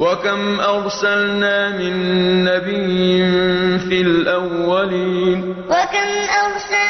وَكَمْ أَرْسَلْنَا مِن نَّبِيٍّ فِي الْأَوَّلِينَ وَكَمْ أَرْسَلْنَا